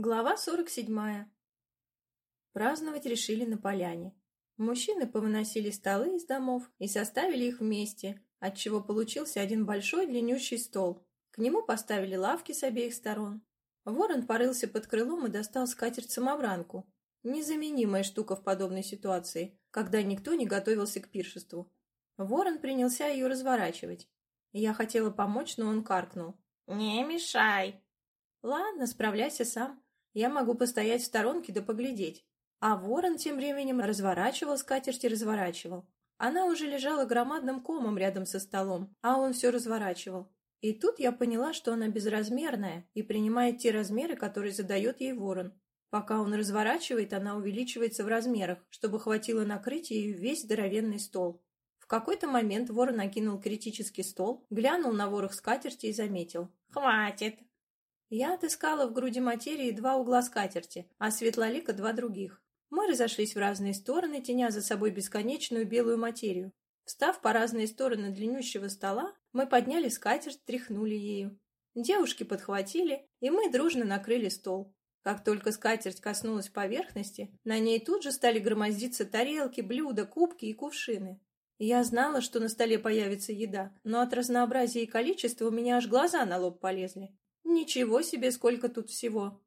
Глава 47. Праздновать решили на поляне. Мужчины повыносили столы из домов и составили их вместе, отчего получился один большой длиннющий стол. К нему поставили лавки с обеих сторон. Ворон порылся под крылом и достал скатерть-самобранку. Незаменимая штука в подобной ситуации, когда никто не готовился к пиршеству. Ворон принялся ее разворачивать. Я хотела помочь, но он каркнул. «Не мешай!» «Ладно, справляйся сам. Я могу постоять в сторонке да поглядеть. А ворон тем временем разворачивал скатерть и разворачивал. Она уже лежала громадным комом рядом со столом, а он все разворачивал. И тут я поняла, что она безразмерная и принимает те размеры, которые задает ей ворон. Пока он разворачивает, она увеличивается в размерах, чтобы хватило накрыть ею весь здоровенный стол. В какой-то момент ворон накинул критический стол, глянул на ворох скатерти и заметил. «Хватит!» Я отыскала в груди материи два угла скатерти, а Светлолика два других. Мы разошлись в разные стороны, теня за собой бесконечную белую материю. Встав по разные стороны длиннющего стола, мы подняли скатерть, тряхнули ею. Девушки подхватили, и мы дружно накрыли стол. Как только скатерть коснулась поверхности, на ней тут же стали громоздиться тарелки, блюда, кубки и кувшины. Я знала, что на столе появится еда, но от разнообразия и количества у меня аж глаза на лоб полезли. Ничего себе, сколько тут всего.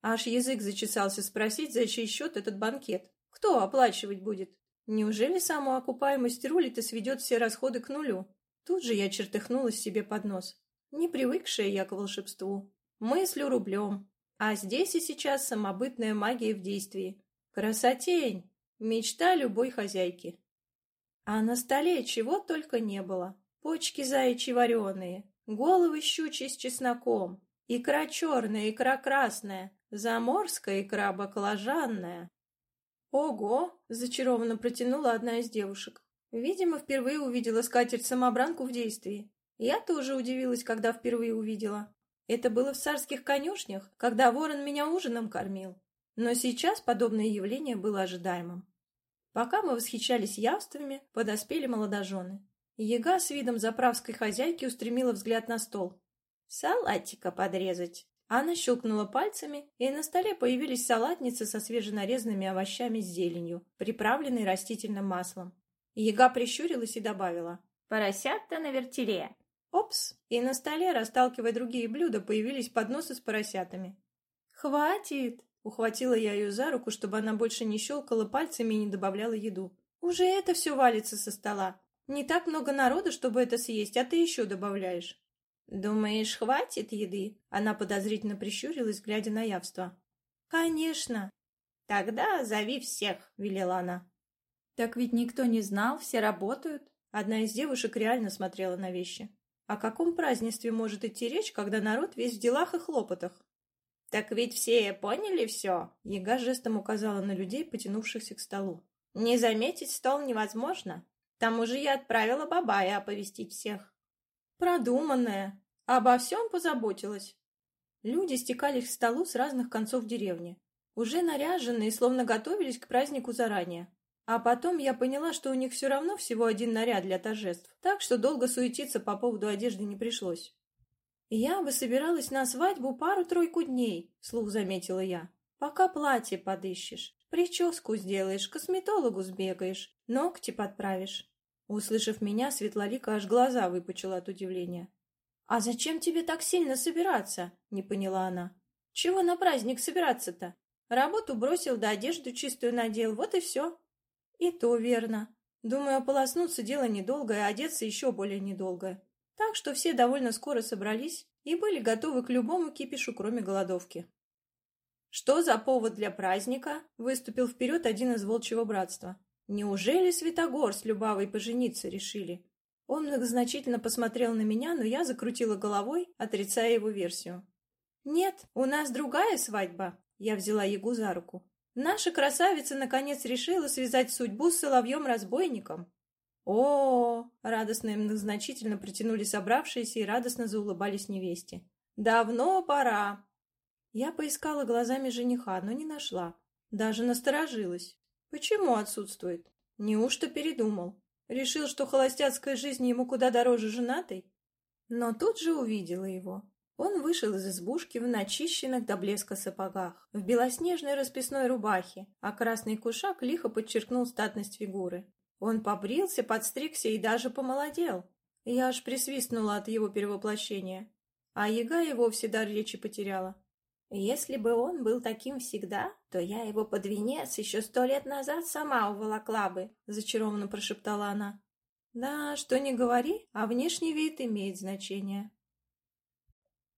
Аж язык зачесался спросить, за чей счет этот банкет. Кто оплачивать будет? Неужели самоокупаемость рулит и сведет все расходы к нулю? Тут же я чертыхнулась себе под нос. Не привыкшая я к волшебству. Мыслю рублем. А здесь и сейчас самобытная магия в действии. Красотень! Мечта любой хозяйки. А на столе чего только не было. Почки заячьи вареные, Головы щучьи с чесноком, икра черная, икра красная, заморская икра баклажанная. «Ого!» — зачарованно протянула одна из девушек. Видимо, впервые увидела скатерть-самобранку в действии. Я тоже удивилась, когда впервые увидела. Это было в царских конюшнях, когда ворон меня ужином кормил. Но сейчас подобное явление было ожидаемым. Пока мы восхищались явствами, подоспели молодожены. Ега с видом заправской хозяйки устремила взгляд на стол. «Салатика подрезать!» Анна щелкнула пальцами, и на столе появились салатницы со свеженарезанными овощами с зеленью, приправленной растительным маслом. Ега прищурилась и добавила. «Поросята на вертеле!» Опс! И на столе, расталкивая другие блюда, появились подносы с поросятами. «Хватит!» — ухватила я ее за руку, чтобы она больше не щелкала пальцами и не добавляла еду. «Уже это все валится со стола. Не так много народу, чтобы это съесть, а ты еще добавляешь. Думаешь, хватит еды? Она подозрительно прищурилась, глядя на явство. Конечно. Тогда зови всех, велела она. Так ведь никто не знал, все работают. Одна из девушек реально смотрела на вещи. О каком празднестве может идти речь, когда народ весь в делах и хлопотах? Так ведь все поняли все. Ега жестом указала на людей, потянувшихся к столу. Не заметить стол невозможно тому же я отправила Бабая оповестить всех. Продуманная. Обо всем позаботилась. Люди стекались к столу с разных концов деревни. Уже наряженные, словно готовились к празднику заранее. А потом я поняла, что у них все равно всего один наряд для торжеств, так что долго суетиться по поводу одежды не пришлось. «Я бы собиралась на свадьбу пару-тройку дней», — слух заметила я. «Пока платье подыщешь, прическу сделаешь, косметологу сбегаешь, ногти подправишь. Услышав меня, Светлолика аж глаза выпучила от удивления. «А зачем тебе так сильно собираться?» — не поняла она. «Чего на праздник собираться-то? Работу бросил, да одежду чистую надел, вот и все». «И то верно. Думаю, ополоснуться дело недолгое, а одеться еще более недолгое. Так что все довольно скоро собрались и были готовы к любому кипишу, кроме голодовки. «Что за повод для праздника?» — выступил вперед один из волчьего братства. Неужели Святогор с Любавой пожениться решили? Он многозначительно посмотрел на меня, но я закрутила головой, отрицая его версию. «Нет, у нас другая свадьба», — я взяла Ягу за руку. «Наша красавица наконец решила связать судьбу с соловьем-разбойником». О, -о, -о радостно и многозначительно протянули собравшиеся и радостно заулыбались невесте. «Давно пора!» Я поискала глазами жениха, но не нашла. Даже насторожилась. Почему отсутствует? Неужто передумал? Решил, что холостяцкая жизнь ему куда дороже женатой? Но тут же увидела его. Он вышел из избушки в начищенных до блеска сапогах, в белоснежной расписной рубахе, а красный кушак лихо подчеркнул статность фигуры. Он побрился, подстригся и даже помолодел. Я аж присвистнула от его перевоплощения. А яга и вовсе дар речи потеряла. Если бы он был таким всегда, то я его под венец еще сто лет назад сама уволокла бы, — зачарованно прошептала она. Да, что не говори, а внешний вид имеет значение.